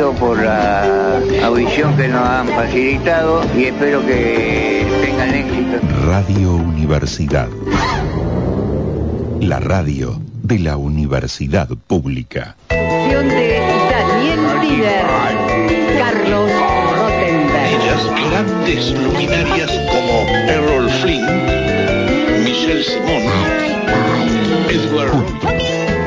agradecido por la audición que nos han facilitado y espero que tengan éxito. Radio Universidad. La radio de la Universidad Pública. De Daniel Tiber, Carlos Rottenberg. Ellas, grandes luminarias como Errol Flynn, Michelle Simon, Edward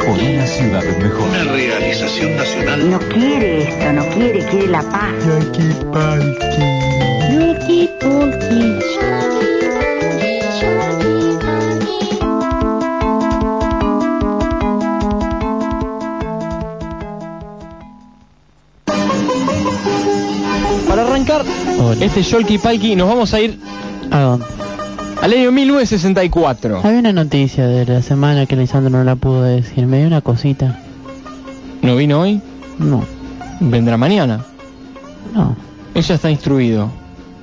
Por una ciudad mejor. una realización nacional. No quiere esto, no quiere, quiere la paz. Para arrancar este Yolki Palki nos vamos a ir ¿A dónde? Al año 1964. Había una noticia de la semana que Lisandro no la pudo decir. Me dio una cosita. ¿No vino hoy? No, Vendrá mañana. no. Ella está instruido.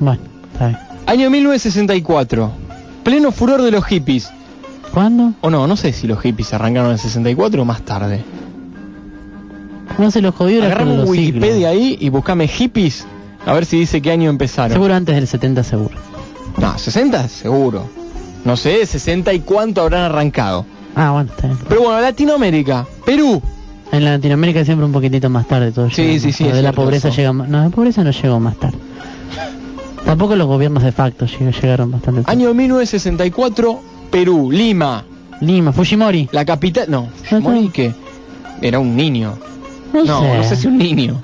Bueno, está bien. Año 1964. Pleno furor de los hippies. ¿Cuándo? O no, no sé si los hippies arrancaron en el 64 o más tarde. No se lo jodió un los Wikipedia siglos. ahí y buscame hippies. A ver si dice qué año empezaron. Seguro antes del 70 seguro. No, 60 seguro. No sé, 60 y cuánto habrán arrancado. Ah, bueno, está bien. Pero bueno, Latinoamérica, Perú. En Latinoamérica siempre un poquitito más tarde todo Sí, llega sí, sí, De la pobreza eso. llega más... No, la pobreza no llegó más tarde. Tampoco los gobiernos de facto lleg- llegaron bastante tarde. Año 1964, Perú, Lima. Lima, Fujimori. La capital... No, Fujimori que era un niño. No, No, sé. no sé si un niño.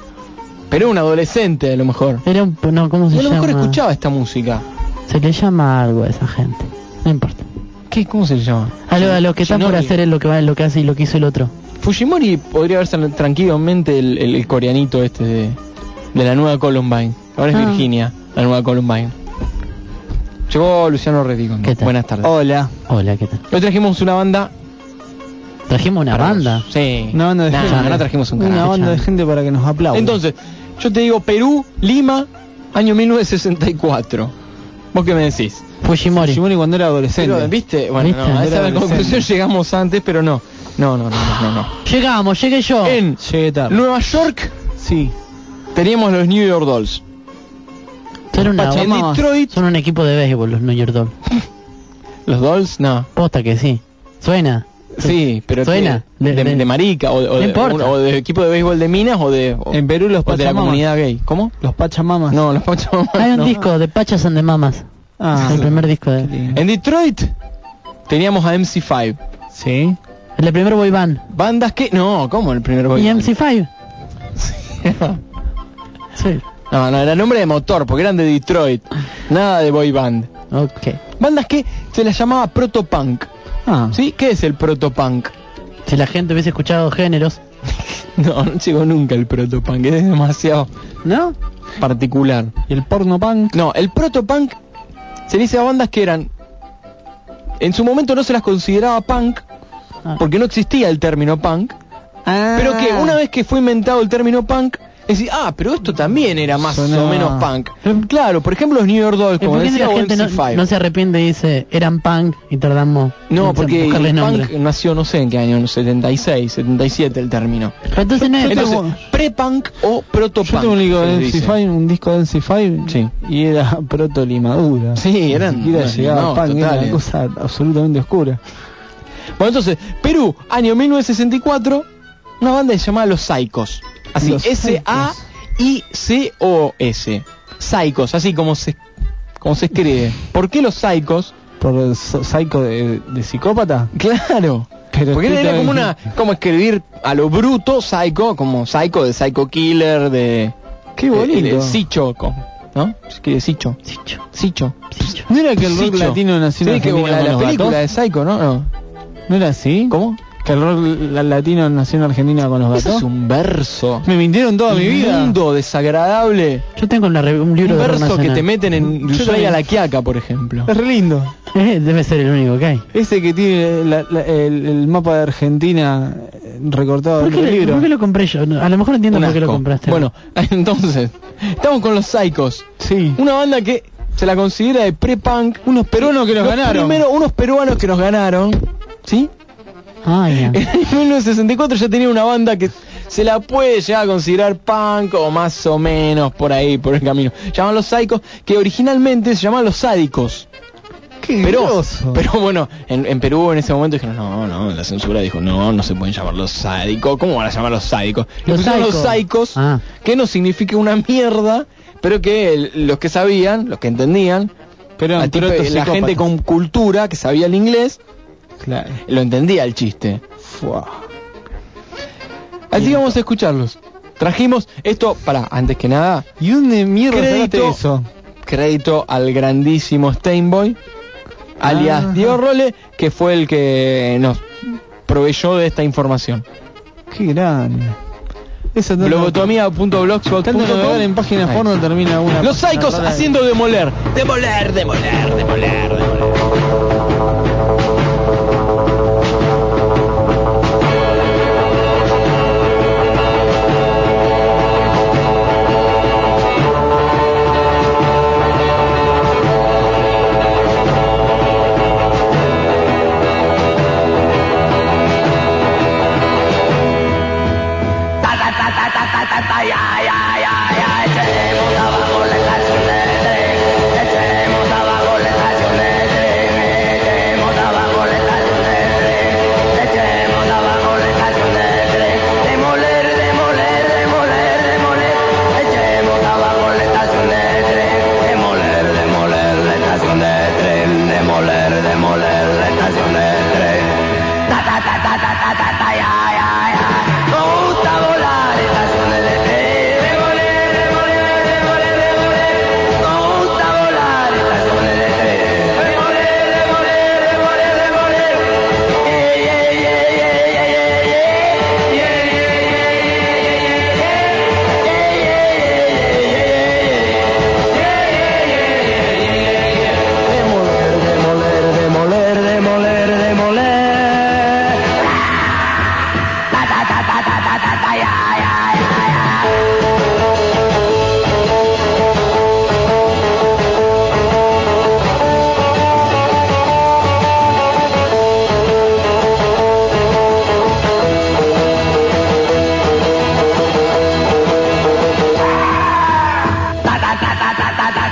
Pero un adolescente a lo mejor. Era un... No, ¿cómo se Y a lo llama? mejor escuchaba esta música. Se le llama algo a esa gente. No importa. ¿Qué? ¿Cómo se le llama? A lo, a lo que están por hacer es lo que va, lo que hace y lo que hizo el otro. Fujimori podría haber sido tranquilamente el, el- el coreanito este de, de la nueva Columbine. Ahora es Ah. Virginia, la nueva Columbine. Llegó Luciano Redico. ¿Qué tal? Buenas tardes. Hola. Hola, ¿qué tal? Hoy trajimos una banda. Trajimos una para banda. Sí. Una banda de Nah, gente. no trajimos un Una carajo. banda de gente para que nos aplaude. Entonces, yo te digo Perú, Lima, año 1964. ¿Vos qué me decís? Fujimori. Fujimori cuando era adolescente. Pero, ¿Viste? Bueno, ¿Viste? no, a esa conclusión llegamos antes, pero no. No, no, no, no, no. Llegamos, llegué yo. En Llegué tarde. Nueva York Sí. teníamos los New York Dolls. Son, una, En Detroit, son un equipo de béisbol, los New York Dolls. los Dolls, no. Posta que sí. Suena. Sí, pero Suena. que- de, De- de- de marica o, o No de, o de equipo de béisbol de minas o de o- En Perú los o de la Pachamamas. comunidad gay. ¿Cómo? Los Pachamamas. No, los Pachamamas. Hay un no. disco de Pachas and the Mamas. Ah, el primer disco de... En Detroit teníamos a MC5. Sí. El primer boy band. Bandas que no, ¿cómo el primer boy ¿Y band? MC5? Sí. No, no, era nombre de motor, porque eran de Detroit. Nada de boy band. Ok. Bandas que se las llamaba protopunk. Ah. ¿Sí? ¿Qué es el protopunk? Si la gente hubiese escuchado géneros. No, no llegó nunca el protopunk, es demasiado ¿No? particular. ¿Y el porno punk? No, el protopunk se dice a bandas que eran... En su momento no se las consideraba punk, Ah. porque no existía el término punk, Ah. pero que una vez que fue inventado el término punk, es decir, ah, pero esto también era más o menos punk. Claro, por ejemplo los New York Dolls, ¿Y como decía la gente no, MC5. no se arrepiente y dice eran punk y tardamos No, en porque buscarle el nombre? punk nació no sé en qué año, en los 76, 77 el término. Pero entonces no es Entonces, punk. pre-punk o protopunk. Yo tengo un, disco de. MC5, un disco de MC5 Sí. y era proto limadura. Sí, eran- Ni no, llegaba no, punk, era una cosa absolutamente oscura. Bueno, entonces, Perú, año 1964, una banda llamaba Los Psychos. Así, S-A-I-C-O-S. Psychos, así como se, como se escribe. ¿Por qué los Psychos? Por el psycho de, de psicópata. Claro. Pero Porque era, como una, como escribir a lo bruto, psycho, como psycho de psycho killer, de... Qué bonito. de Sicho, ¿no? Se escribe Sicho. Sicho. Sicho. ¿No era que el rock latino nació en que la, la película gatos? de Psycho, ¿no? No. ¿No era así? ¿Cómo? Que el rock la- latino nació en Argentina con los Eso gatos. es un verso. Me mintieron toda mi vida. Inmundo, desagradable. Yo tengo una re- un libro Un de rock verso que te meten en Yo Ushuaia también. la Quiaca, por ejemplo. Es re lindo. Eh, debe ser el único que hay. Ese que tiene la- la- el, el mapa de Argentina eh, recortado ¿Por dentro qué, del libro. por qué lo compré yo? No, A lo mejor entiendo Un por qué lo compraste. Bueno, entonces, estamos con los Psychos. Sí. Una banda que se la considera de pre-punk. Unos peruanos que nos ganaron. Primero, unos peruanos que nos ganaron. ¿Sí? En 1964 ya tenía una banda que se la puede llegar a considerar punk o más o menos por ahí, por el camino. Llaman los Psychos, que originalmente se llamaban los sádicos. Qué Pero, groso. pero bueno, en, en Perú en ese momento dijeron, no, no, la censura dijo, no, no se pueden llamar los sádicos. ¿Cómo van a llamar los sádicos? Los los psychos. psicos, Ah. que no significa una mierda, pero que el- los que sabían, los que entendían, Pero, tipo- la gente con cultura, que sabía el inglés, Claro. lo entendía el chiste. Fua. Así vamos a escucharlos. Trajimos esto, para, antes que nada, ¿Y dónde mierda Crédito. eso? crédito al grandísimo Steinboy, alias Ajá. Diego Role, que fue el que nos proveyó de esta información. Qué grande. En páginas porno termina una. Los psicos haciendo demoler. Demoler, demoler, demoler, demoler.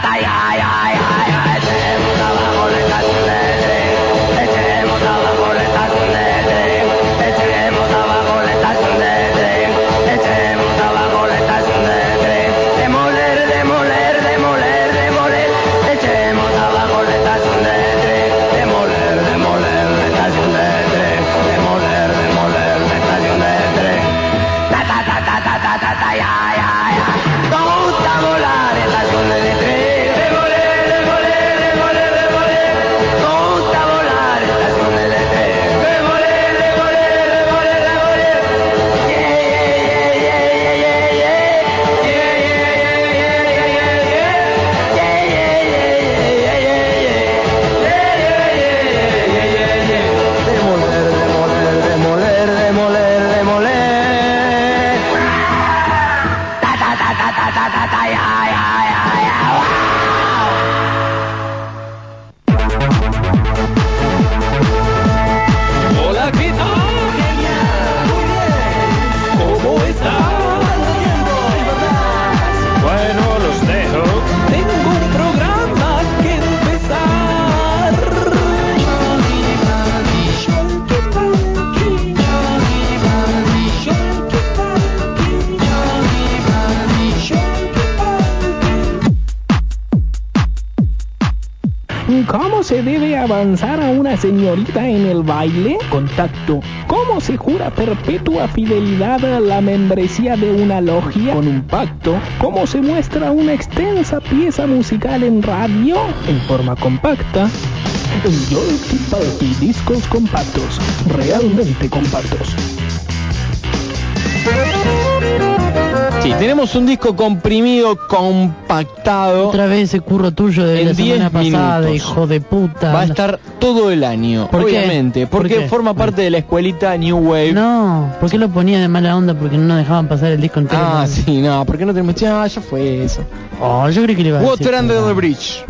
Hola, avanzar a una señorita en el baile? Contacto. ¿Cómo se jura perpetua fidelidad a la membresía de una logia con un pacto? ¿Cómo se muestra una extensa pieza musical en radio en forma compacta? Tea Party discos compactos, realmente compactos. Sí, tenemos un disco comprimido, compactado. Otra vez ese curro tuyo de la semana 10 pasada, minutos. hijo de puta. Va a estar todo el año, ¿Por qué? obviamente, ¿Por porque forma parte de la escuelita New Wave. No, ¿por qué lo ponía de mala onda? Porque no nos dejaban pasar el disco entero. Ah, sí, no, ¿por qué no tenemos? Ya, ya fue eso. Oh, yo creí que le iba a decir. Water Under the Bridge.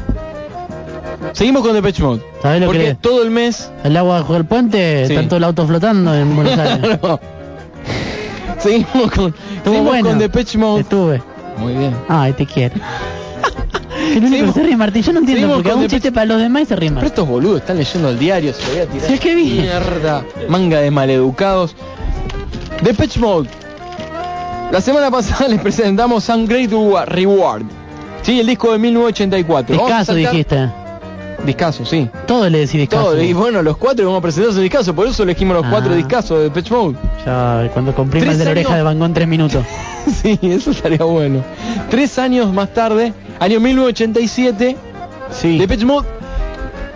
Seguimos con Depeche Mode. ¿Sabés lo porque que todo el mes El agua bajo el puente, Sí. está todo el auto flotando en Buenos Aires. No. Seguimos con, seguimos bueno. con Depeche Mode. Estuve. Muy bien. Ay, te quiero. el único Seguimos- que se ríe Martín. Yo no entiendo porque hago un chiste para los demás y se ríe Pero Martín. estos boludos están leyendo el diario, se lo voy a tirar. Sí, es que vi. Mierda. Manga de maleducados. Depeche Mode. La semana pasada les presentamos Great Reward. Sí, el disco de 1984. Vamos a Discaso saltar- dijiste. Discaso, sí. Todo le decís discaso. Todo, y bueno, los cuatro vamos a presentar ese discazo, por eso elegimos los Ah. cuatro discazos de Depeche Mode. Ya, cuando comprime el de la oreja de Van Gogh en tres minutos. sí, eso estaría bueno. Tres años más tarde, año 1987, Sí. Depeche Mode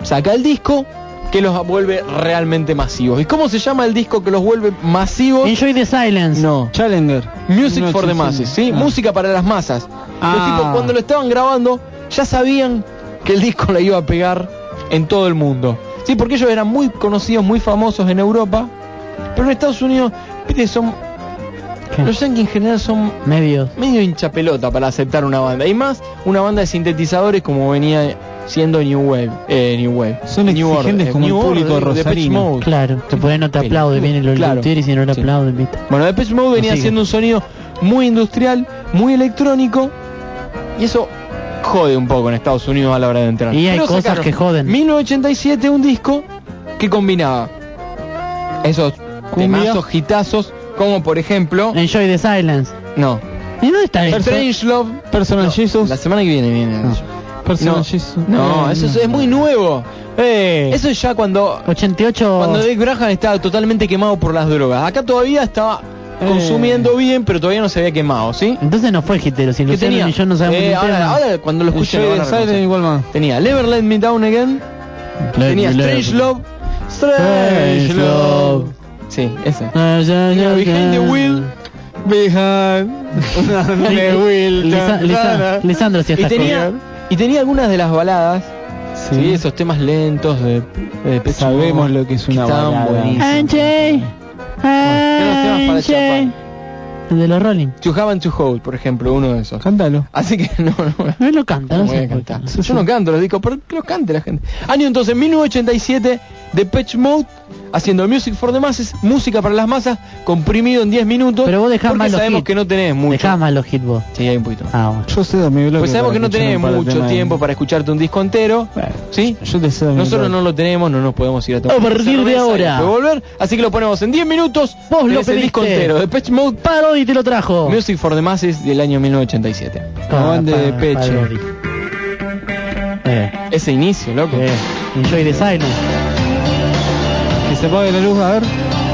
saca el disco que los vuelve realmente masivos. ¿Y cómo se llama el disco que los vuelve masivos? Enjoy the silence. No. Challenger. Music for the 1985. masses, ¿sí? Ah. Música para las masas. Los Ah. tipos cuando lo estaban grabando ya sabían que el disco le iba a pegar en todo el mundo. Sí, porque ellos eran muy conocidos, muy famosos en Europa, pero en Estados Unidos, viste, son ¿Qué? los yankees en general son Medios. medio hinchapelota para aceptar una banda. Y más una banda de sintetizadores como venía siendo New Wave. Eh, New Wave. Son New exigentes como el público de Depeche Rosarino. Mode. Claro, que por ahí no te aplaude, viene el Claro. Y si no le Sí. aplauden, viste. Bueno, Depeche Mode venía haciendo un sonido muy industrial, muy electrónico, y eso jode un poco en Estados Unidos a la hora de entrar. Y hay Pero cosas que joden. 1987 un disco que combinaba esos temazos, hitazos, como por ejemplo, Enjoy the silence. no, ¿Y dónde está eso? Strange Love, Personal No, Jesus. la semana que viene viene. No. Personal No, Jesus. no, eso es, es muy nuevo. Eh. Eso es ya cuando 88. Cuando Dave Graham estaba totalmente quemado por las drogas. Acá todavía estaba. Consumiendo bien, pero todavía no se había quemado, ¿sí? Entonces no fue hitero, si ¿Qué Luciano tenía? y yo no sabemos Eh, ahora, tema. ahora cuando lo reconocer. igual más. Tenía Never Let Me Down Again, tenía Strange Love, Strange Love. Sí, ese. Ah, ya, Tenía ya, Behind the. Wheel Behind the wheel. Lisa- Lisa- Lisandro si y estás tenía y tenía algunas de las baladas, Sí. sí, esos temas lentos de, de Sabemos lo que es que una estaban balada. Temas para. El de los Rolling. And to Hold, por ejemplo, uno de esos. Cántalo. Así que no, no, No lo canta, no no voy sé a qué. cantar. Yo no canto los discos, pero que los cante la gente. Año entonces, 1987, Depeche Mode, haciendo Music for the Masses, música para las masas, comprimido en 10 minutos. Pero vos dejás porque los sabemos hits. que no tenés mucho. Dejá más los hits vos. Sí, hay un poquito. Ah, bueno. Yo cedo mi bloque. Pues sabemos que no tenés de mucho tiempo para escucharte un disco entero. Bueno, ¿Sí? Yo te cedo mi Nosotros no lo tenemos, no nos podemos ir a tomar A partir de y ahora. volver, así que lo ponemos en 10 minutos. Vos lo tenés el disco pediste. entero, Depeche Mode, Parody te lo trajo. Music for the Masses del año 1987. Ah, de. Parody. Eh, Ese inicio, loco. eh. Enjoy the silence. Se apague la luz, a ver.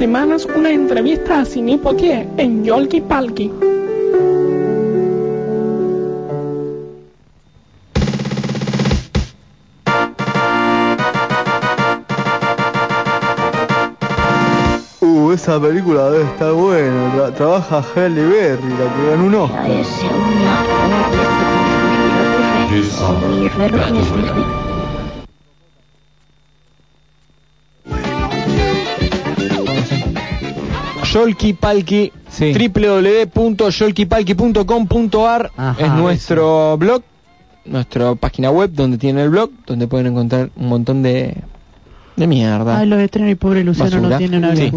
Semanas una entrevista a Potier en Yolki Palki. Uh, esa película debe estar buena. Tra- trabaja Halle Berry, la que ganó un Oscar. Yolki Palki, Sí. www.yolkipalki.com.ar es nuestro blog, nuestra página web donde tiene el blog, donde pueden encontrar un montón de, de mierda. Ay, los estrenos y pobre Luciano Basura. no tiene un Sí.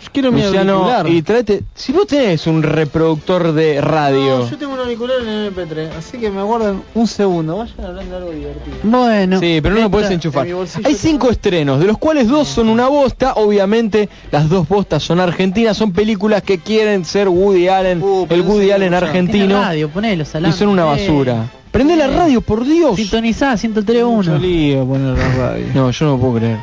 Auricular. Quiero mi Luciano, auricular. y tráete, si vos tenés un reproductor de radio, No, yo tengo un auricular en el MP3, así que me aguardan un segundo. Vayan hablando de algo divertido. Bueno. Sí, pero no lo puedes enchufar. en Hay tengo- cinco estrenos, de los cuales dos son una bosta. Obviamente, las dos bostas son argentinas. Son películas que quieren ser Woody Allen, Uh, el Woody sí, Allen argentino. radio, ponelo, Y salame. son una basura. Prende la radio, por Dios. Sintonizá, Mucho 103.1. lío poner la radio. No, yo no puedo creer.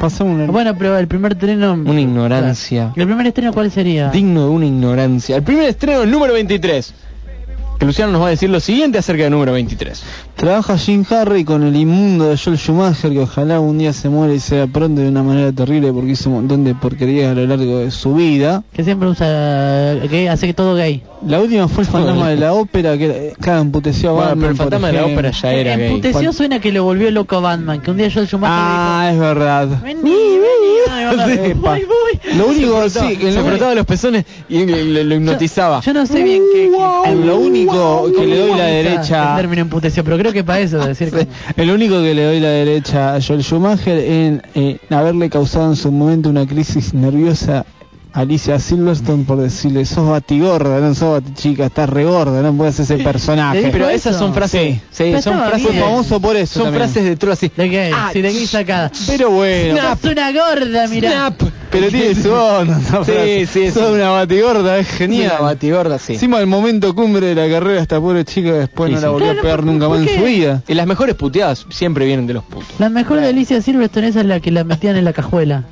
Pasamos una... Bueno, pero el primer estreno... Una ignorancia. ¿El primer estreno cuál sería? Digno de una ignorancia. El primer estreno, el número 23. Que Luciano nos va a decir lo siguiente acerca del número 23. Trabaja Jim Harry con el inmundo de Joel Schumacher, que ojalá un día se muera y sea pronto de una manera terrible porque hizo un montón de porquerías a lo largo de su vida. Que siempre usa... Que hace que todo gay. La última fue el fantasma de la ópera, que cada emputeció a Bueno, Batman, pero el fantasma de la ópera ya era gay. Emputeció suena que lo volvió loco a Batman. Que un día Joel Schumacher Ah, es verdad. dijo... Vení, vení. voy, voy. Lo único, Se sí, que se frotaba los pezones y lo, lo hipnotizaba. Yo no sé bien qué... qué- lo único que le doy la El derecha... término emputeció, pero creo que para eso, decir como... El único que le doy la derecha a Joel Schumacher en haberle causado en su momento una crisis nerviosa a Alicia Silverstone por decirle sos batigorda, no sos batichica, estás regorda, no puedes ser ese ¿Le personaje. Pero esas son frases, Sí. son frases bien. famoso por eso Son también. frases de troll así. De gay, Ah, sí, de sacada. Pero bueno, ¡Sos una gorda, mirá! Snap. Pero tiene su onda. esa Sí, frase. sí, sos sí. una batigorda, es Una genial. batigorda, sí. Encima el momento cumbre de la carrera esta pobre chica después Sí, no la sí. volvió Claro, a pegar ¿por- nunca por más en qué? su vida. Y las mejores puteadas siempre vienen de los putos. La mejor de Alicia Silverstone esa es la que la metían en la cajuela.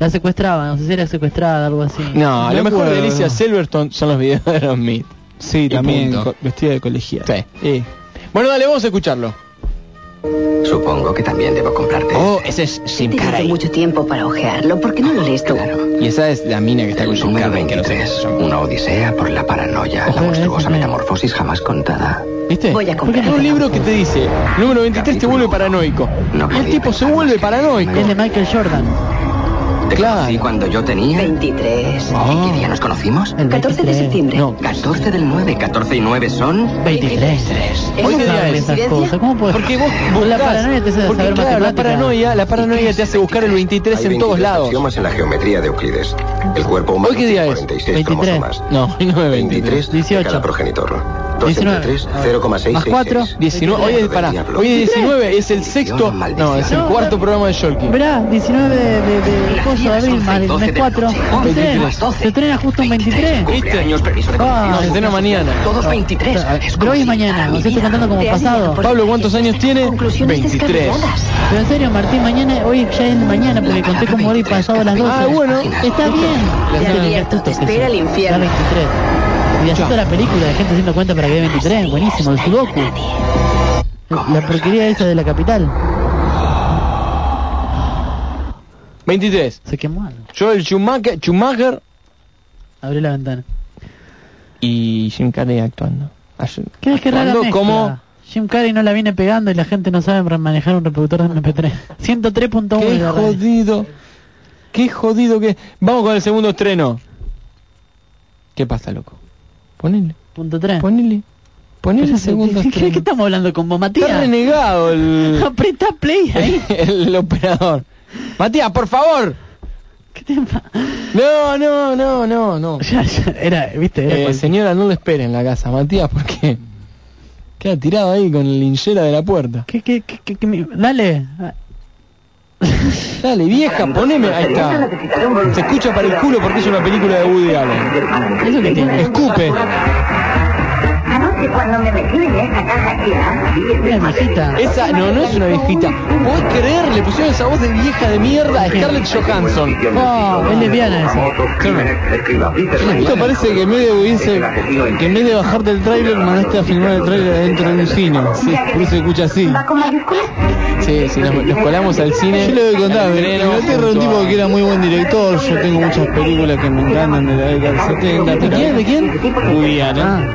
La secuestraban, no sé si era secuestrada, algo así. No, Me lo mejor de acuerdo. Alicia Silverstone son los videos de los Meat. Sí, Y también punto. co- vestida de colegial. Sí. Bueno, dale, vamos a escucharlo. Supongo que también debo comprarte. Oh, ese es Jim Carrey. mucho tiempo para ojearlo. ¿Por qué no lo lees tú? Y esa es la mina que está con El Jim número Carrey, que no sé qué 23. es eso. Una odisea por la paranoia. Ojo, La monstruosa ese- metamorfosis jamás contada. ¿Viste? Voy a Porque comprar. es un libro que te dice, número 23 te vuelve paranoico. No el tipo se vuelve que paranoico. Es de Michael Jordan. Te Claro. conocí cuando yo tenía... 23. ¿Y qué día nos conocimos? El 14 de 23. septiembre. No, 14 del 9. 14 y 9 son... 23. ¿Es Hoy qué día es? cosas. ¿Cómo puedes? Porque vos Con la paranoia te hace porque, saber claro, la paranoia, la paranoia te hace buscar el 23 en todos lados. en la geometría de Euclides. El cuerpo humano ¿Hoy qué día tiene es? 46 23. cromosomas. No, hoy no es 23. 23 de 18. cada progenitor. 2 19. entre 3, 0,666. Más 4. 19, hoy es, pará, hoy es 19, es el sexto, no, es el cuarto programa de Sholky. Verá, 19 de, de, de, Abril 12 mes de 4. noche. 23. 12. Se estrena justo un 23. Cumpleaños, permiso de Ah, se estrena mañana. Todos 23. Es Pero como hoy es mañana, para o mi sea, estoy contando como pasado. Pablo, ¿cuántos años tiene? Conclusiones 23. descabelladas. Pero en serio, Martín, mañana, hoy ya es mañana porque conté como hoy pasado a las 12. Ah, bueno. Está bien. Te espera el infierno. Ya 23. Y la película, de gente haciendo cuenta para que dé 23. Buenísimo, el Sudoku. La porquería esa de la capital. 23. Se quemó algo. Joel Schumacher, Schumacher Abre la ventana. y Jim Carrey actuando. Ayer- ¿Qué es que como Jim Carrey no la viene pegando y la gente no sabe manejar un reproductor de MP3. 103.1 Qué de jodido. Qué jodido que. Vamos con el segundo estreno. ¿Qué pasa, loco? Ponele, Punto 3. ponele. Ponele el segundo ¿Qué, qué, estreno. estamos hablando con vos, Está Matías? renegado el, Apreta play ahí. el operador. Matías, por favor. ¿Qué te pa- No, no, no, no, no. Ya, ya, era, viste, era Eh, señora, no le espere en la casa, Matías, porque queda tirado ahí con la linchera de la puerta. ¿Qué, qué, qué, qué- qué Dale. Dale, vieja, poneme. Ahí está. Se escucha para el culo porque es una película de Woody Allen. Escupe. Que cuando me metí en esa caja Una viejita. Esa, no, no es una viejita. ¿Podés creer? Le pusieron esa voz de vieja de mierda a Scarlett Johansson. Oh, es lesbiana esa. Esto parece que en vez de hubiese, que en vez de bajarte el tráiler mandaste a filmar el tráiler dentro de un cine. Sí, por eso se escucha así. Sí, sí, nos, nos colamos al cine. Yo le voy a contar, al en Inglaterra un tipo que era muy buen director, yo tengo muchas películas que me encantan de la década del 70. ¿De quién? ¿De quién? Woody Allen. Ah,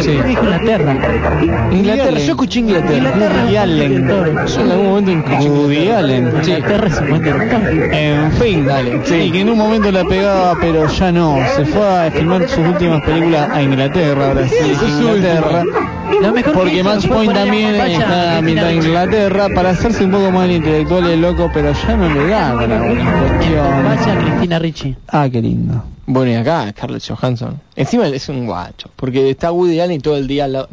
Sí. Inglaterra. Inglaterra, yo escuché Inglaterra. Inglaterra un Allen. Yo en algún momento escuché Woody Allen. Sí. Inglaterra es un buen director. En fin, dale. Sí, que en un momento la pegaba, pero ya no. Se fue a filmar sus últimas películas a Inglaterra, ahora sí, Inglaterra. Mejor que Porque Match Point también está a mitad de Inglaterra para hacerse un poco más el intelectual y loco, pero ya no le da algunas Ricci. cuestiones. Vaya Cristina Ricci. Ah, qué lindo. Bueno, y acá Scarlett Johansson. Encima es un guacho, porque está Woody Allen todo el día al lado.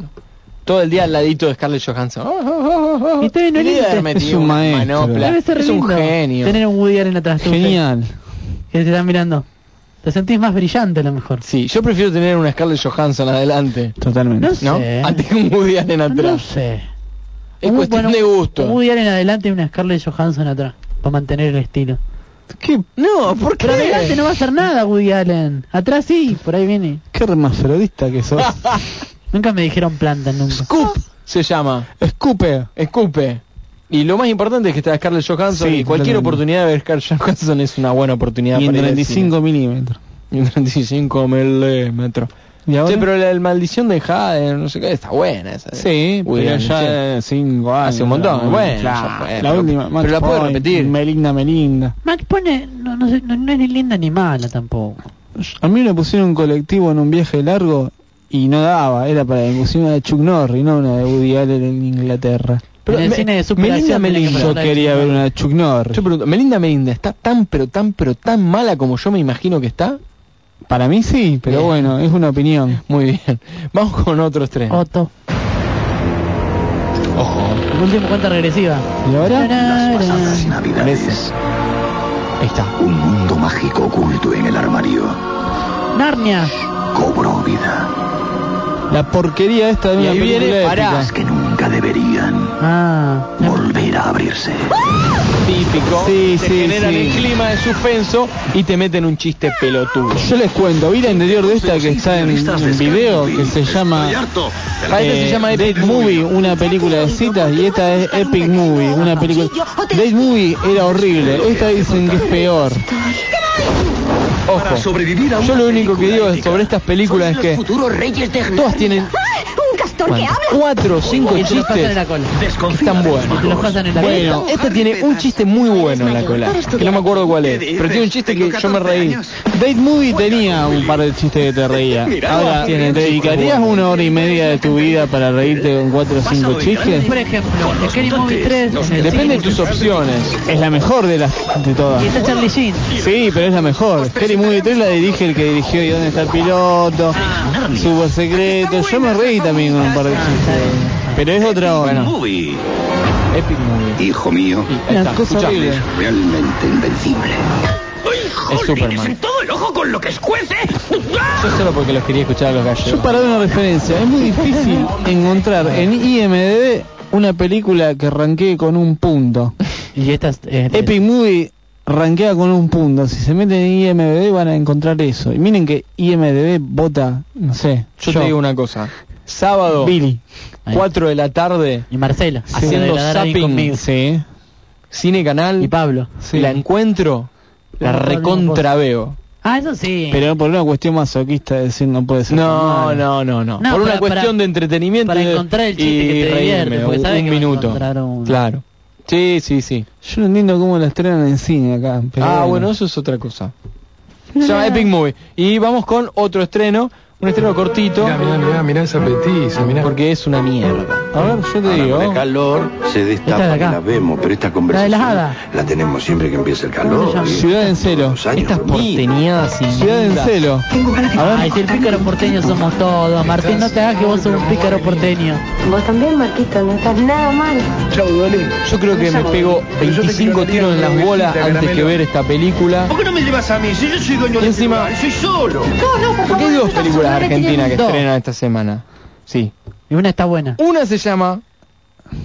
Todo el día al ladito de Scarlett Johansson. Oh, oh, oh, oh, oh. Y no Y le Es un maestro. manopla. Es un genio. Tener un Woody Allen atrás. Genial. Que te están mirando. Te sentís más brillante a lo mejor. Sí, yo prefiero tener una Scarlett Johansson adelante, Totalmente. No sé. ¿no? Antes que un Woody Allen No atrás. sé. Es Un- cuestión bueno, de gusto. Un Woody Allen adelante y una Scarlett Johansson atrás. Para mantener el estilo. ¿Qué, No, ¿por qué? Pero adelante no va a hacer nada Woody Allen. Atrás sí, por ahí viene. qué hermafrodista que sos? Nunca me dijeron planta nunca. Scoop se llama. Escupe. Escupe. Y lo más importante es que está Scarlett Johansson Sí, y cualquier totalmente. oportunidad de ver Scarlett Johansson es una buena oportunidad Y en para ir al 35 milímetros. cine. Y en 35 milímetros. ¿Y ahora? Sí, pero la, la maldición de Jade, no sé qué, está buena esa. Sí, pero Allen, ya sí. 5 años. Hace un montón, ¿no? bueno, ya la pero- última. pero Match la puede Point, repetir. Melinda, Melinda. Max pone, no, no, sé, no, no es ni linda ni mala tampoco. A mí me pusieron un colectivo en un viaje largo y no daba, era para me pusieron una de Chuck Norris, no una de Woody Allen en Inglaterra. en el me- cine de Melinda que Melinda. Yo la quería ver una de Chuck Norris. Yo pregunto, ¿Melinda Melinda está tan, pero tan, pero tan mala como yo me imagino que está? Para mí sí, pero Bien. bueno, es una opinión. Muy bien. Vamos con otros tres. Otto. Ojo. El último cuenta regresiva. ¿Y ahora? Pasadas navidades. Ahí está. Un mundo mágico oculto en el armario. Narnia. Cobró vida. La porquería esta de Y una ahí viene. Las que nunca deberían Ah. Volver a abrirse. Típico. Sí, te sí, generan sí. el clima de suspenso y te meten un chiste pelotudo. Yo les cuento, vi la anterior de esta que está en, en video, que se llama esta se llama Epic Date Movie, una película de citas, y esta es Epic Movie, una película... Date Movie era horrible, esta dicen que es peor. Ojo. sobrevivir a Yo lo único que digo sobre estas películas es que Futuros reyes de todas tienen ¡Un castor que bueno, habla! cuatro o cinco los pasan en la chistes cola. que están Y buenos. te los pasan en la cola. Bueno, esta tiene un chiste muy bueno en la cola, que no me acuerdo cuál es, pero tiene un chiste que yo me reí. Date Movie tenía un par de chistes que te reía. Ahora, ¿te dedicarías una hora y media de tu vida para reírte con cuatro o cinco chistes? Por ejemplo, Scary Movie 3. en el Depende de tus opciones. Es la mejor de las de todas. Y está Charlie Sheen. Sí, pero es la mejor. Scary Movie 3 la dirige el que dirigió ¿Y dónde está el piloto? Super secreto. Yo me reí también con un par de chistes. Pero es otra onda. Movie. Epic Movie. Hijo mío, Una cosa escuchá. horrible. realmente invencible. Es Superman. todo el ojo con lo que escuece? Yo solo porque los quería escuchar a los gallegos. Yo para dar una referencia, es muy difícil encontrar en IMDB una película que ranquee con un punto. Y esta es... es- Epic Movie rankea con un punto. Si se meten en IMDB van a encontrar eso. Y miren que IMDB vota, no sé, Yo te digo una cosa. Sábado, Billy. 4 de la tarde, Y Marcela. Haciendo Darín zapping. Sí. Cine Canal, Y Pablo. Sí. la encuentro, la Como Pablo recontra veo. Ah, eso sí. Pero por una cuestión masoquista de decir no puede ser. No, no, no, no. No, Por una para- cuestión para- de entretenimiento para encontrar el chiste y que te reírme, divierte, porque un, sabe un que minuto. uno. Claro. Sí, sí, sí. Yo no entiendo cómo la estrenan en cine acá. pero ah, bueno, eso es otra cosa. Se llama Epic Movie. Y vamos con otro estreno, un estreno cortito. Mirá, mirá, mirá, mirá esa petiza, mirá. Porque es una mierda. A ver, yo te digo. El calor se Esta de destapa acá. y la vemos, pero esta La de conversación las hadas. la tenemos siempre que empieza el ¿Cómo se calor. ¿sí? Ciudad en celo. Estas porteñadas y Ciudad en celo. A ver. Ay, si el pícaro porteño somos todos. Martín, no te hagas que vos sos un pícaro porteño. Vos también, Marquito, no estás nada mal. Chau, Dolly. Yo creo que me pego Pero yo te 25 quiero tiros en las bolas antes que ver esta película. ¿Por qué no me llevas a mí? Si yo soy dueño de encima- este soy solo. No, no, por hay favor, dos nosotros películas argentinas que Dos. estrenan esta semana. Sí. Y una está buena. Una se llama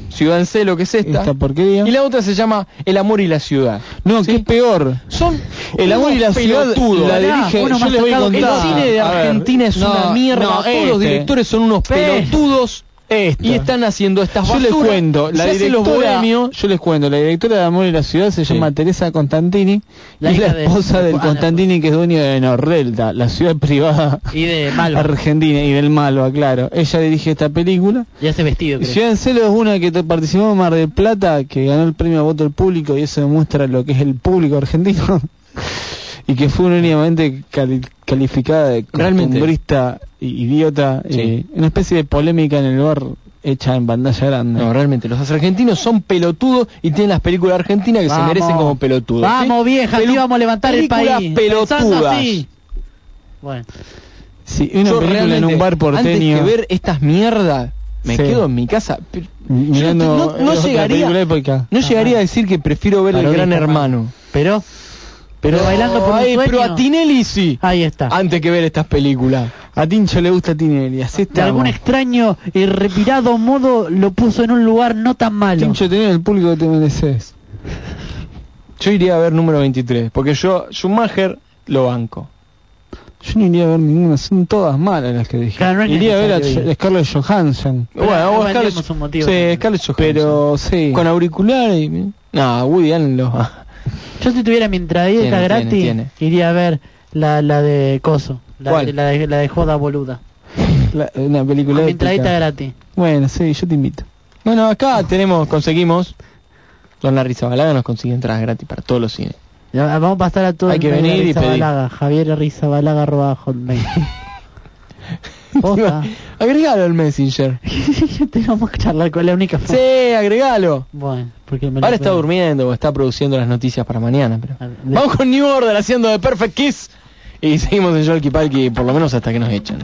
Ciudad en Celo, que es esta. Esta porquería. Y la otra se llama El amor y la ciudad. No, que es peor. Son El amor y la ciudad la dirige, yo más les voy a sacado- contar. El cine de ver, Argentina es no, una mierda. no, Todos los este. directores son unos Este. pelotudos Esta. y están haciendo estas Yo basuras. les cuento, la directora, yo les cuento, la directora de Amor y la Ciudad se llama Teresa Constantini La y la esposa de del Constantini que es dueño de Norrelta, la ciudad privada Y de Malva. argentina y del Malva, claro. Ella dirige esta película. Y hace vestido, creo. Ciudad en Celo es una que te participó en Mar del Plata, que ganó el premio a voto del público y eso demuestra lo que es el público argentino. y que fue unánimamente cali- calificada de costumbrista y idiota, Sí. eh, una especie de polémica en el lugar hecha en pantalla grande. No, realmente, los argentinos son pelotudos y tienen las películas argentinas que Vamos. se merecen como pelotudos. ¿sí? Vamos, vieja, Pelu- aquí vamos a levantar el país. Pelotudas. así. Bueno, Sí, una Yo película en un bar porteño. Antes que ver estas mierdas, me Sí. quedo en mi casa. Mirando no, no otra llegaría, no llegaría a decir que prefiero ver el Parodista, Gran man. Hermano. pero, pero bailando por un Ay, sueño. pero a Tinelli sí. Ahí está. Antes que ver estas películas. A Tincho le gusta Tinelli, así De algún extraño y repirado modo lo puso en un lugar no tan malo. Tincho, tenés el público que te mereces. Yo iría a ver número 23, porque yo Schumacher lo banco. Yo no iría a ver ninguna, son todas malas las que dije. Claro, no iría a ver a ir. Scarlett Johansson. Pero bueno, no Scarlett, un motivo sí. Scarlett Johansson. Pero sí. con auriculares y... No, Woody Allen lo... Yo si tuviera mi entradita Tiene, tiene, gratis, tiene. iría a ver la, la de Coso. La, de, la, de, la de Joda Boluda. La- una película Con mi entradita gratis. Bueno, sí, yo te invito. Bueno, acá tenemos, conseguimos... Don Larry Zabalaga nos consigue entradas gratis para todos los cines. Vamos a pasar a todo Hay el que venir y Rizabalaga, Javier Rizabalaga arroba hotmail. Agregalo al Messenger. Tenemos que charlar con la única forma. Sí, agregalo. Bueno, porque me Ahora está puedo- durmiendo o está produciendo las noticias para mañana, pero... Ver, de- Vamos con New Order haciendo de Perfect Kiss y seguimos en Jolky Palki por lo menos hasta que nos echan.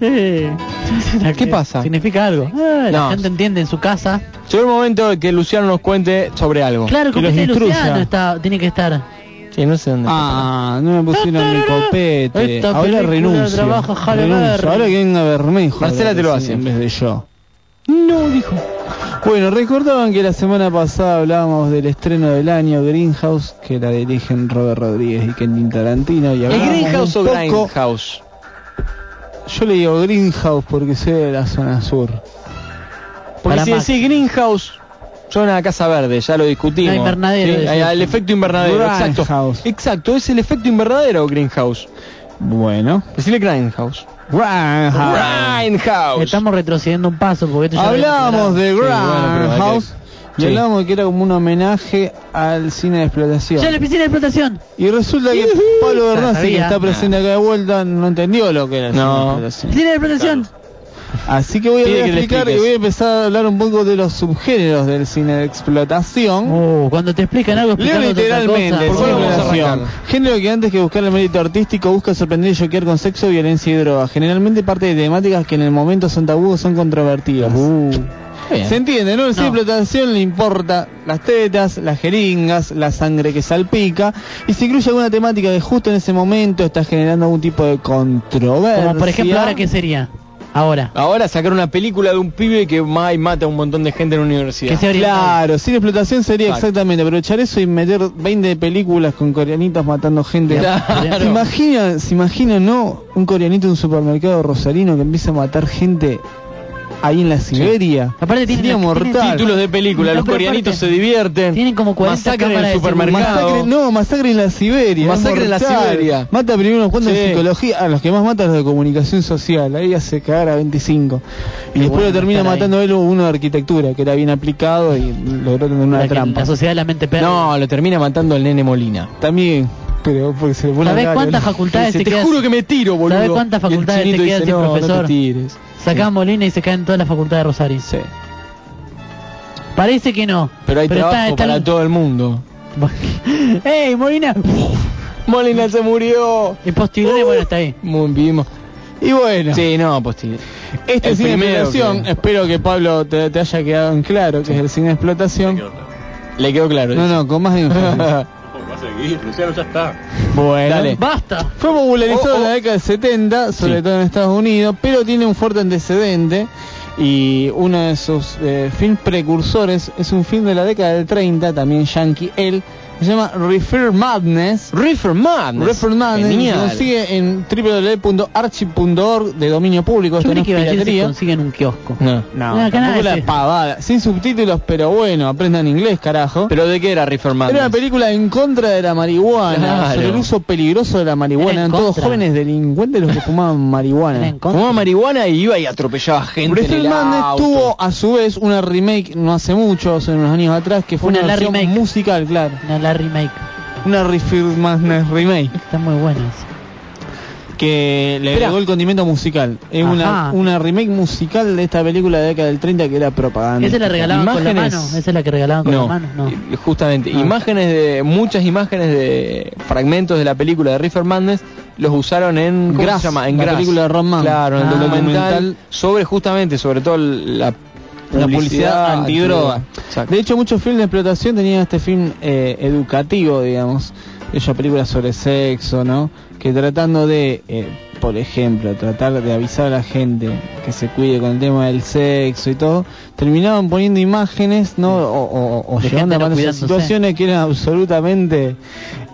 Eh, ¿Qué pasa? Significa algo. Ah, la No. gente entiende en su casa. Llegó el momento de que Luciano nos cuente sobre algo. Claro, que. Luciano está, tiene que estar. Sí, no sé dónde. Ah, no me pusieron mi copete. Esta Ahora renuncio. trabaja renuncio. Ahora que venga Bermejo. Marcela te lo hace. En vez de yo. No, dijo. Bueno, recordaban que la semana pasada hablábamos del estreno del año Greenhouse, que la dirigen Robert Rodríguez y Quentin Tarantino. Y ¿Es hablábamos Greenhouse o poco- Grindhouse? Yo le digo Greenhouse porque soy de la zona sur. Porque Para si Max. decís Greenhouse, suena a Casa Verde, ya lo discutimos. Invernadero, Sí, decís. hay- el efecto invernadero, exacto. Grindhouse. Exacto, es el efecto invernadero Greenhouse. Bueno. Decirle Grindhouse. Grindhouse. Grindhouse. Estamos retrocediendo un paso porque esto ya Hablábamos de Sí, bueno, Grindhouse que- y Sí. que era como un homenaje al cine de explotación. Ya la piscina de explotación. Y resulta que Pablo Ya Bernasi, que está presente acá de vuelta, no entendió lo que era el cine explotación. De explotación. Así que voy a, voy explicar y voy a empezar a hablar un poco de los subgéneros del cine de explotación. Uh, cuando te explican algo, Leo literalmente, cosa. Género que antes que buscar el mérito artístico busca sorprender y choquear con sexo, violencia y droga. Generalmente parte de temáticas que en el momento son tabú o son controvertidas. Bien. Se entiende, ¿no? El No. explotación le importa las tetas, las jeringas, la sangre que salpica y si incluye alguna temática que justo en ese momento está generando algún tipo de controversia. Como por ejemplo, ahora qué sería. Ahora. Ahora sacar una película de un pibe que va y mata a un montón de gente en una universidad. Que. Claro, sin explotación sería Exacto. exactamente aprovechar eso y meter 20 películas con coreanitos matando gente. Claro. ¿Se imaginan, se imaginan, no? Un coreanito en un supermercado rosarino que empieza a matar gente ahí en la Siberia. Aparte tienen- Sería tienen mortal. Títulos de película, No, los coreanitos aparte, se divierten. Tienen como 40 Masacre en el supermercado. Masacre, no, masacre en la Siberia. Masacre en la. Siberia. Mata primero unos cuantos Sí. de psicología, a los que más mata los de comunicación social. Ahí hace cagar a 25. Y después bueno lo termina matando él uno de arquitectura, que era bien aplicado y logró tener una Para trampa. La sociedad de la mente perra. No, lo termina matando al nene Molina. También, pero porque se le pone ¿Sabés cuántas facultades Dice, te te quedan? juro que me tiro, boludo. ¿Sabés cuántas Y facultades te quedan dice, sin no, profesor? No te tires. Sacá Molina y se caen toda la facultad de Rosario. Sí. Parece que no. Pero hay trabajo está- está- para todo el mundo. ¡Ey, Molina! Molina se murió. El postilón, bueno, está ahí. Muy vivimos. Y bueno, Sí, no, sí. este el cine de explotación, que- espero que Pablo te, te haya quedado en claro que es el cine de explotación. Le quedó claro. No, no, con más énfasis. Va a seguir, Luciano ya está. bueno, Dale. ¡Basta! Fue popularizado Oh, oh. en la década del 70, sobre Sí. todo en Estados Unidos, pero tiene un fuerte antecedente y uno de sus eh, films precursores es un film de la década del 30, también yankee él, se llama Refer Madness. Reefer Madness. Refer Madness se consigue en www.archive.org de dominio público, Yo esto no es que se consigue en un kiosco. No. No, No, tampoco la pavada, sin subtítulos, pero bueno, aprendan inglés, carajo. ¿Pero de qué era Reefer Madness? Era una película en contra de la marihuana, Claro. sobre el uso peligroso de la marihuana. Era Eran todos jóvenes delincuentes los que fumaban marihuana. en contra. Fumaba marihuana y iba y atropellaba gente en el Madness auto. tuvo a su vez una remake no hace mucho, hace unos años atrás, que fue Una una, versión remake. musical, claro. No, la remake. Una Refill Madness remake Están muy buenas. que le Esperá. agregó el condimento musical. Es Ajá. una, una remake musical de esta película de la década del 30 que era propaganda. ¿Esa la regalaban con la Imágenes- mano? ¿Esa es la que regalaban con No, la mano? No. eh, justamente, Ah. imágenes de, muchas imágenes de fragmentos de la película de Reefer Madness los usaron en, ¿cómo Grass, se llama? En la Grass. película de Ron Mann. Claro, en el Ah. documental Documental. sobre justamente, sobre todo la la publicidad antidroga. Exacto. De hecho, muchos filmes de explotación tenían este film eh, educativo, digamos. Ella películas sobre sexo, ¿no? Que tratando de, eh, por ejemplo, tratar de avisar a la gente que se cuide con el tema del sexo y todo, terminaban poniendo imágenes, ¿no? O, o- o llevando a no situaciones que eran absolutamente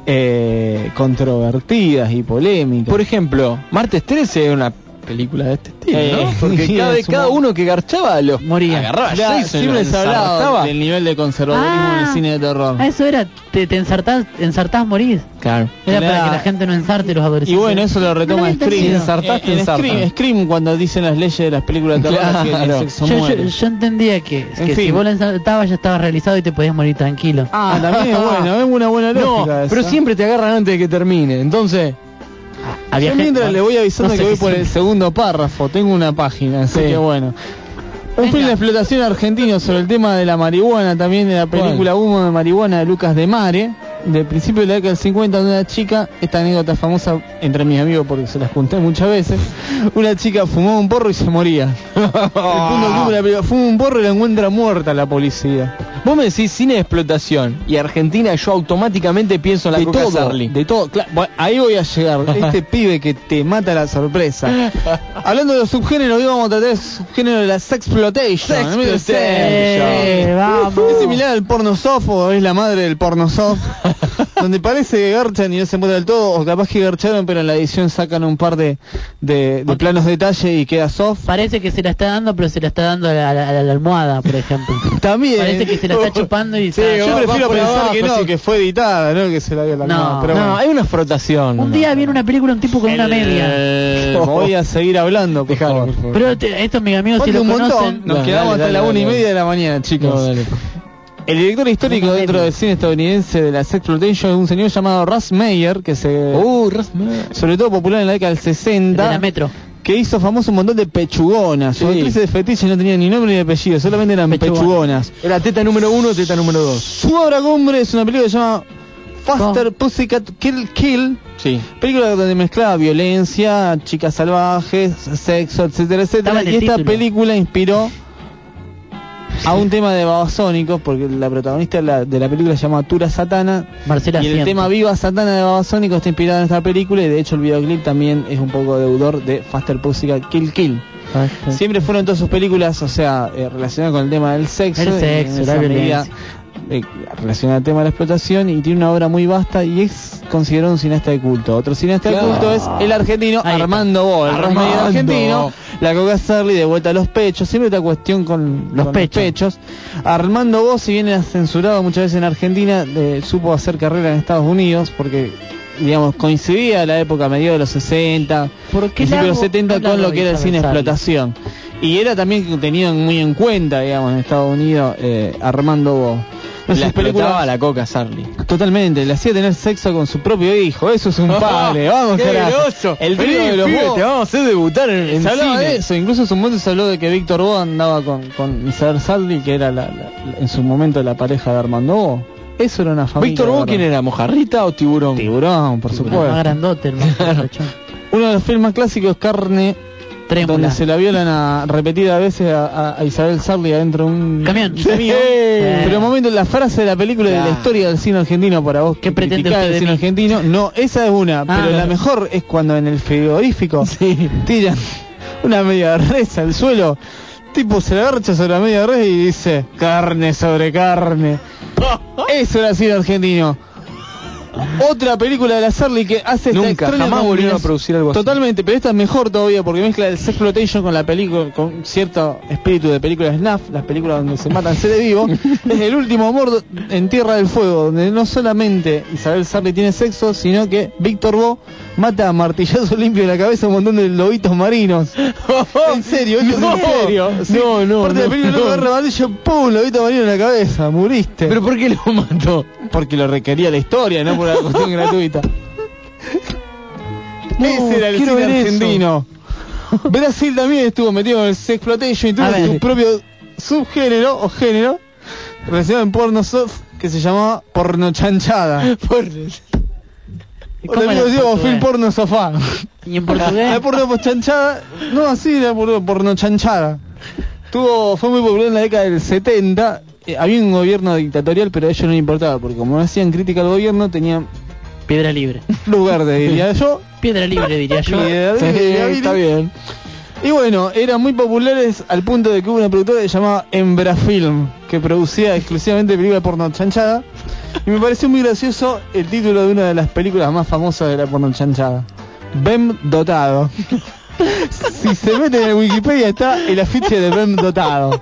eh, controvertidas y polémicas. Por ejemplo, Martes 13 es una películas de este estilo, Eh, ¿no? Porque cada, uno que garchaba los Moría. agarraba siempre se hablaba ensartaba. del nivel de conservadurismo en el cine de terror. Ah, eso era, te, te ensartás, ensartás, morís. Claro. Era para que la gente no ensarte los Y adolescentes. bueno, eso lo retoma No lo Scream. Si ensartaste, Eh, en. Scream, Scream cuando dicen las leyes de las películas de terror que el Claro. sexo Yo, yo, muere. yo entendía que, En si fin. vos la ensartabas ya estabas realizado y te podías morir tranquilo. Ah, también es bueno, es una buena No, lógica. pero esa. siempre te agarran antes de que termine. Entonces, Yo gente- mientras le voy avisando no sé que voy por el segundo párrafo, tengo una página, así Sí. que bueno. Un film de explotación argentino sobre el tema de la marihuana, también de la película Humo de marihuana de Lucas de Mare, del principio de la década del 50, donde una chica, esta anécdota famosa entre mis amigos porque se las conté muchas veces, una chica fumó un porro y se moría. El punto cumbre de la película, fuma un porro y la encuentra muerta la policía. Vos me decís cine de explotación y Argentina, yo automáticamente pienso en la de Coca todo, Sarli. de todo. Ahí voy a llegar. Este pibe que te mata la sorpresa. Hablando de los subgéneros, hoy vamos a tratar el subgénero de la sexploitation. Sexploitation. Vamos. Es similar al porno soft o es la madre del porno soft. donde parece que garchan y no se muestra del todo, o capaz que garcharon, pero en la edición sacan un par de, de, de planos detalle y queda soft. Parece que se la está dando, pero se la está dando a la, a la- a la almohada, por ejemplo. También. Parece que se la está chupando y Sí, está- yo prefiero pensar abajo, que no, sí. que fue editada, no que se la dio la No, pero no, bueno. hay una frotación. Un día viene una película un tipo con una media. Eh, voy a seguir hablando, por Dejalo, favor. por favor. Pero te- estos mis amigos si lo un montón. conocen. Nos Dale, quedamos dale, hasta la dale, una y dale. media de la mañana, chicos. No, dale. El director histórico dentro del cine estadounidense de la sexploitation es un señor llamado Russ Meyer, que se, Uh, Rasmus. sobre todo popular en la década del De 60, la metro. Que hizo famoso un montón de pechugonas. Sus Sí. actrices de fetiche no tenían ni nombre ni apellido, solamente eran Pechugonas. pechugonas. Era teta número uno, teta número dos. Su obra cumbre es una película que se llama Faster Pussycat Kill Kill, Sí. película donde mezclaba violencia, chicas salvajes, sexo, etcétera, etcétera. Y esta película inspiró a un tema de Babasónicos, porque la protagonista de la, de la película se llama Tura Satana. Marcela y el tema Viva Satana de Babasónicos está inspirado en esta película y de hecho el videoclip también es un poco deudor de Faster Pussycat Kill Kill. Siempre fueron todas sus películas, o sea, eh, relacionadas con el tema del sexo. El en sexo, esa la medida, violencia. Eh, relacionada al tema de la explotación y tiene una obra muy vasta y es considerado un cineasta de culto. Otro cineasta de culto es el argentino. Armando Bo, el Armando. Argentino, la Coca Sarli de vuelta a los pechos, siempre esta cuestión con Los con pechos. Armando Bo, si bien era censurado muchas veces en Argentina, eh, supo hacer carrera en Estados Unidos porque digamos coincidía la época medio de los 60 ¿Por qué principios de los largo- 70 no con lo que era el cine de explotación y era también tenido muy en cuenta digamos en Estados Unidos eh, Armando Bo No, La explotaba la Coca Sarli. Totalmente, le hacía tener sexo con su propio hijo, eso es un padre, vamos. El trío de los pibe, Bo. te vamos a hacer debutar en, en Se hablaba cine. de eso, incluso en su momento se habló de que Víctor Bo andaba con, con Isabel Sarli, que era la- en su momento la pareja de Armando Bo. Eso era una familia. ¿Víctor verdad. quién era? ¿Mojarrita o tiburón? Tiburón, por Más supuesto. grandote, el más Uno de los filmes más clásicos es Carne, Trémula. donde se la violan a repetidas veces a, a- a Isabel Sarli adentro de un Camión. camión. Sí. Pero un momento, la frase de la película y de la historia del cine argentino para vos que pretende usted el de cine mí? argentino, no, esa es una, Ah. pero la mejor es cuando en el frigorífico tiran una media res al suelo, tipo se la garcha sobre la media res y dice carne sobre carne. Eso era cine argentino. Otra película de la Sarli que hace esta Nunca, extraña jamás volvieron a producir algo así. Totalmente, pero esta es mejor todavía porque mezcla el sexploitation con la película, con cierto espíritu de película snuff, las películas donde se matan seres vivos. es el último amor en Tierra del Fuego, donde no solamente Isabel Sarli tiene sexo, sino que Víctor Bo mata a martillazo limpio en la cabeza a un montón de lobitos marinos. en serio, esto No, es en serio. Sí, no, no, Parte de la no, película no. martillo, pum, lobito marino en la cabeza, muriste. ¿Pero por qué lo mató? Porque lo requería la historia, no por la cuestión gratuita. Ese era el cine ver eso. argentino. Brasil también estuvo metido en el sexploitation y tuvo A ver. su propio subgénero o género relacionado en porno soft que se llamaba porno chanchada. ¿Y O decíamos portugués? film porno sofá. ¿Y en portugués? La porno chanchada, no así era porno, porno chanchada. Tuvo, fue muy popular en la década del 70. Eh, había un gobierno dictatorial, pero a ellos no les importaba, porque como no hacían crítica al gobierno, tenían Piedra libre. luz verde, diría yo. Piedra libre, diría yo. Piedra Sí, diría está bien. Y bueno, eran muy populares al punto de que hubo una productora que se llamaba Embrafilm, que producía exclusivamente películas porno chanchada. Y me pareció muy gracioso el título de una de las películas más famosas de la porno chanchada. Bem dotado. si se meten en el Wikipedia está el afiche de Ben Dotado.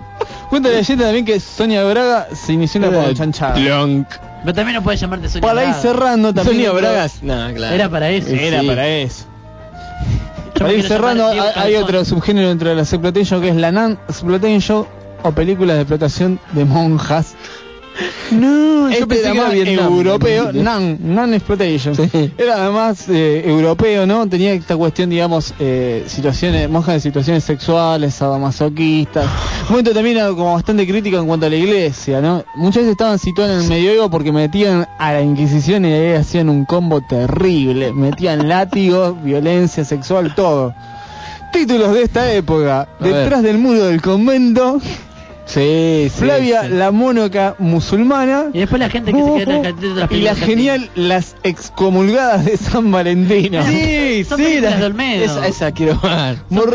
Cuenta la leyenda también que Sonia Braga se inició en la chanchada. Pero también no puede llamarte Sonia Para ir Braga. cerrando también. Sonia Bragas, no, claro. Era para eso. Era Sí. para eso. Yo Para ir cerrando, hay, otro subgénero dentro de la exploitation que es la non exploitation o películas de explotación de monjas. No, Este pensé era que era europeo, non, non exploitation. Sí. Era además eh, europeo, ¿no? Tenía esta cuestión, digamos, eh, situaciones, monjas de situaciones sexuales, sadomasoquistas. Momento también como bastante crítico en cuanto a la iglesia, ¿no? Muchas veces estaban situadas en el medioevo porque metían a la Inquisición y ahí hacían un combo terrible. Metían látigos, violencia sexual, todo. Títulos de esta época. Detrás del muro del convento, Sí, sí. Flavia, sí. la mónaca musulmana. Y después la gente que se queda en la Y la genial, las excomulgadas de San Valentino. Sí, Son sí, películas la- de Olmedo. esa, esa quiero ver. Quiero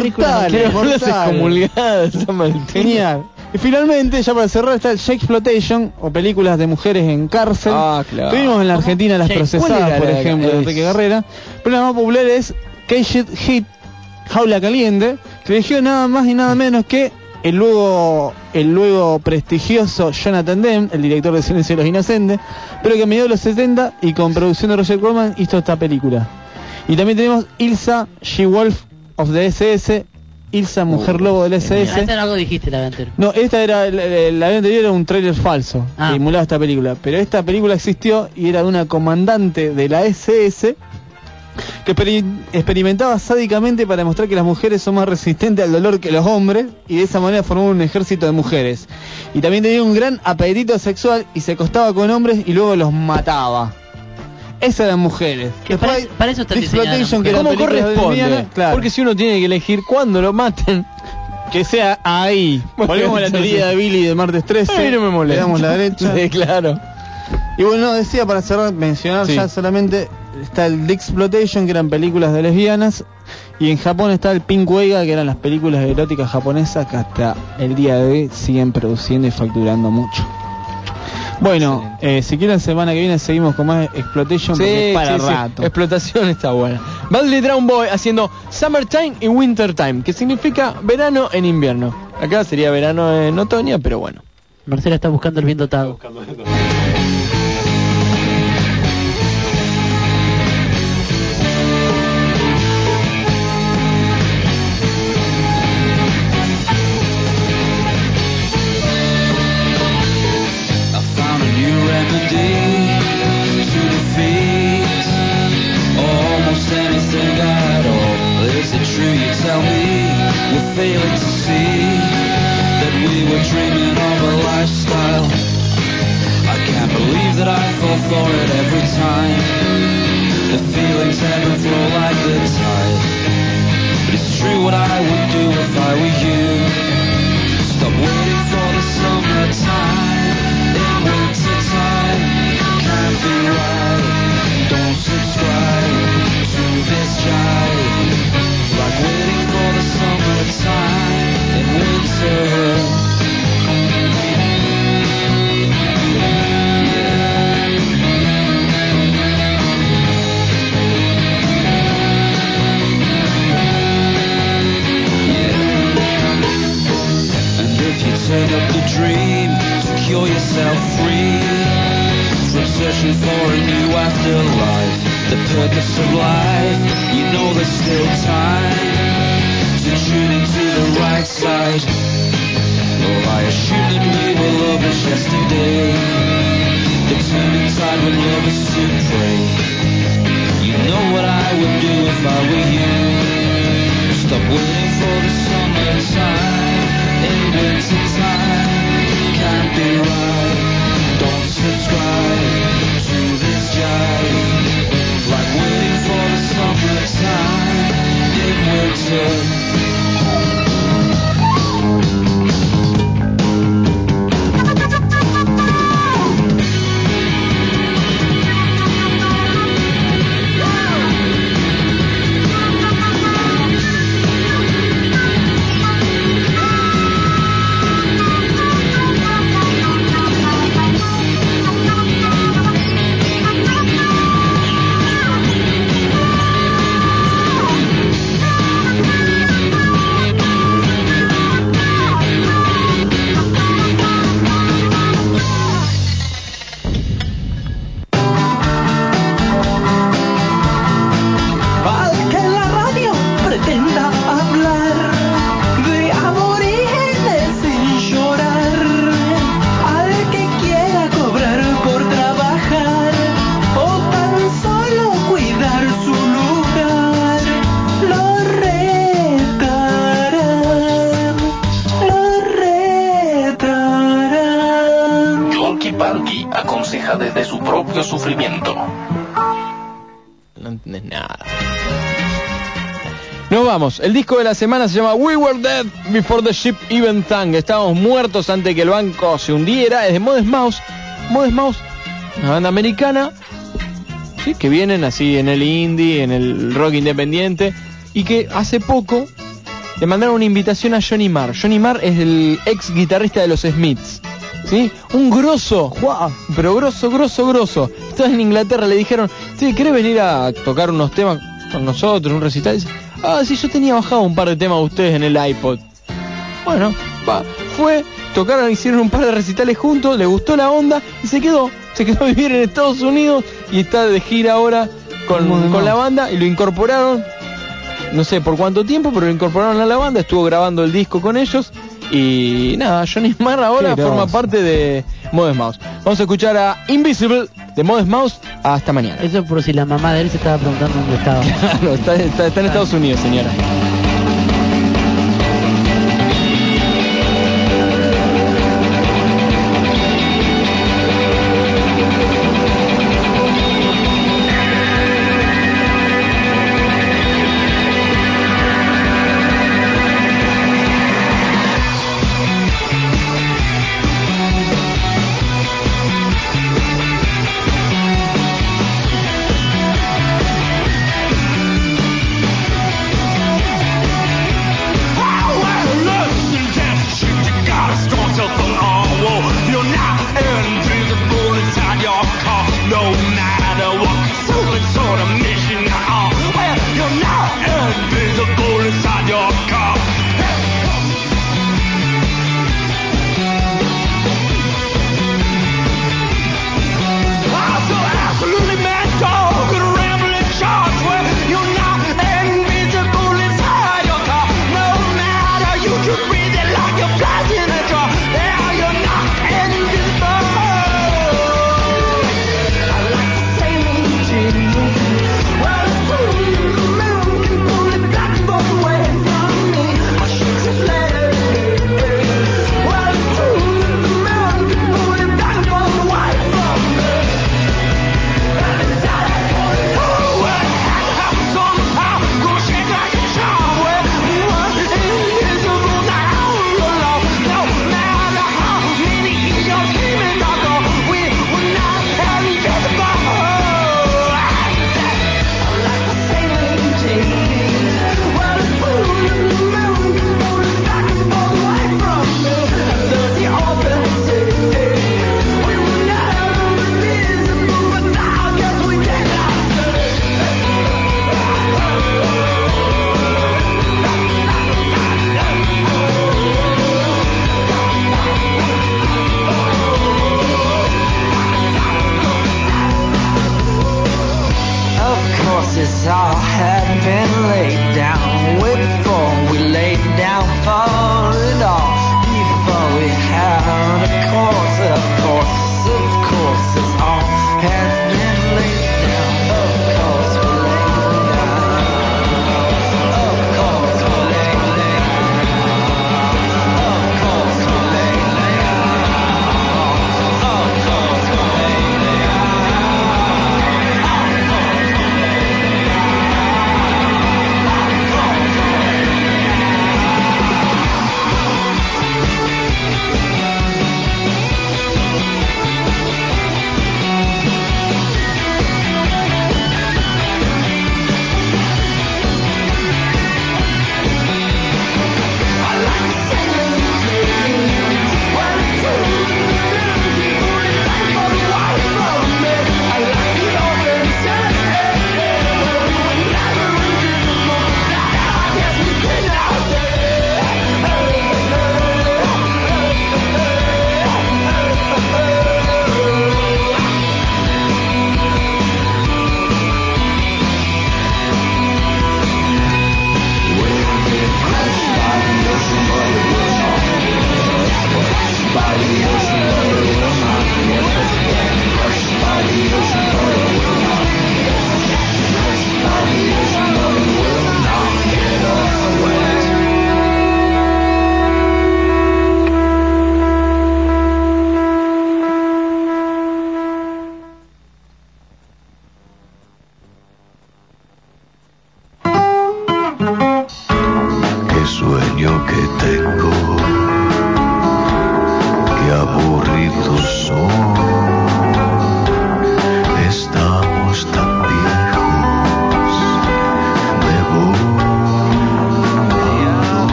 ver las excomulgadas de San Valentín. Genial. Y finalmente, ya para cerrar, está el Shakesploitation o películas de mujeres en cárcel. Ah, claro. Tuvimos en la Argentina las Shake- ¿cuál procesadas, por ejemplo, de Enrique Carrera. Pero la más popular es Caged Hit, Jaula Caliente, que dirigió nada más y nada menos que el luego, el luego prestigioso Jonathan Demme, el director de Silencio de los Inocentes, pero que a mediados de los 70 y con producción de Roger Corman hizo esta película. Y también tenemos Ilsa, She-Wolf of the SS, Ilsa, Mujer Lobo del SS. esta algo dijiste la anterior. No, esta era, la, la- la vez anterior era un tráiler falso Ah. que emulaba esta película, pero esta película existió y era de una comandante de la SS que experi- experimentaba sádicamente para demostrar que las mujeres son más resistentes al dolor que los hombres y de esa manera formó un ejército de mujeres. Y también tenía un gran apetito sexual y se acostaba con hombres y luego los mataba. Esas eran mujeres. Que para, para eso está Exploitation, que ¿Cómo corresponde? claro. Porque si uno tiene que elegir cuándo lo maten. Que sea ahí. Volvemos a la teoría de Billy de martes 13. A mí no me molesta. Le damos la derecha. Sí, claro. Y bueno, decía para cerrar, mencionar Sí. ya solamente, está el Exploitation, que eran películas de lesbianas, y en Japón está el Pink Weiga, que eran las películas eróticas japonesas que hasta el día de hoy siguen produciendo y facturando mucho. Bueno, eh, si quieren semana que viene seguimos con más Exploitation porque para sí, sí. rato. Explotación está buena. Badly Drown Boy haciendo Summertime y Wintertime, que significa verano en invierno. Acá sería verano en otoño, pero bueno. Marcela está buscando el bien dotado. Is it true you tell me we're failing to see that we were dreaming of a lifestyle? I can't believe that I fall for it every time. The feelings ebb and flow like the tide. But it's true what I would do if I were you. Stop waiting for the summertime in winter time. Can't be right. Don't subscribe to this jive. And if you turn up the dream to cure yourself free from searching for a new afterlife, the purpose of life, you know there's still time to tune into the right side. Well, I assume that we were yesterday, the turning tide when lovers to pray. You know what I would do if I were you. Stop waiting for the summertime in winter time. Can't be right. Don't subscribe to this jive. Pictures vamos. El disco de la semana se llama We Were Dead Before the Ship Even Sank. Estábamos muertos antes que el banco se hundiera. Es de Modest Mouse. Modest Mouse, una banda americana. Sí, que vienen así en el indie, en el rock independiente. Y que hace poco le mandaron una invitación a Johnny Marr. Johnny Marr es el ex guitarrista de los Smiths. ¿Sí? Un grosso, pero grosso, grosso, grosso. Estaba en Inglaterra, le dijeron, sí, ¿querés venir a tocar unos temas con nosotros, un recital? Ah, sí, yo tenía bajado un par de temas de ustedes en el iPod. Bueno, va, fue, tocaron, hicieron un par de recitales juntos, le gustó la onda y se quedó. Se quedó a vivir en Estados Unidos y está de gira ahora con, con la banda y lo incorporaron. No sé por cuánto tiempo, pero lo incorporaron a la banda, estuvo grabando el disco con ellos. Y nada, Johnny Marr ahora forma parte de Modest Mouse. Vamos a escuchar a Invisible de Modest Mouse. Hasta mañana. Eso por si la mamá de él se estaba preguntando dónde estaba. Claro, está, está- está en Estados Unidos, señora.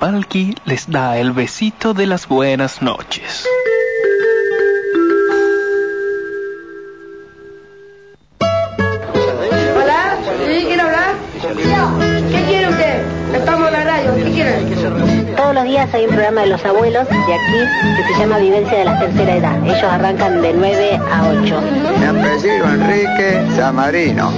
Palki les da el besito de las buenas noches. Hola, ¿sí? ¿Quiere hablar? ¿Qué quiere usted? Estamos en la radio, ¿qué quiere? Todos los días hay un programa de los abuelos de aquí que se llama Vivencia de la Tercera Edad. Ellos arrancan de 9 a 8. Me apellido Enrique Samarino.